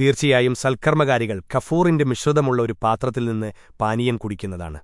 തീർച്ചയായും സൽക്കർമ്മകാരികൾ ഖഫൂറിന്റെ മിശ്രിതമുള്ള ഒരു പാത്രത്തിൽ നിന്ന് പാനീയം കുടിക്കുന്നതാണ്.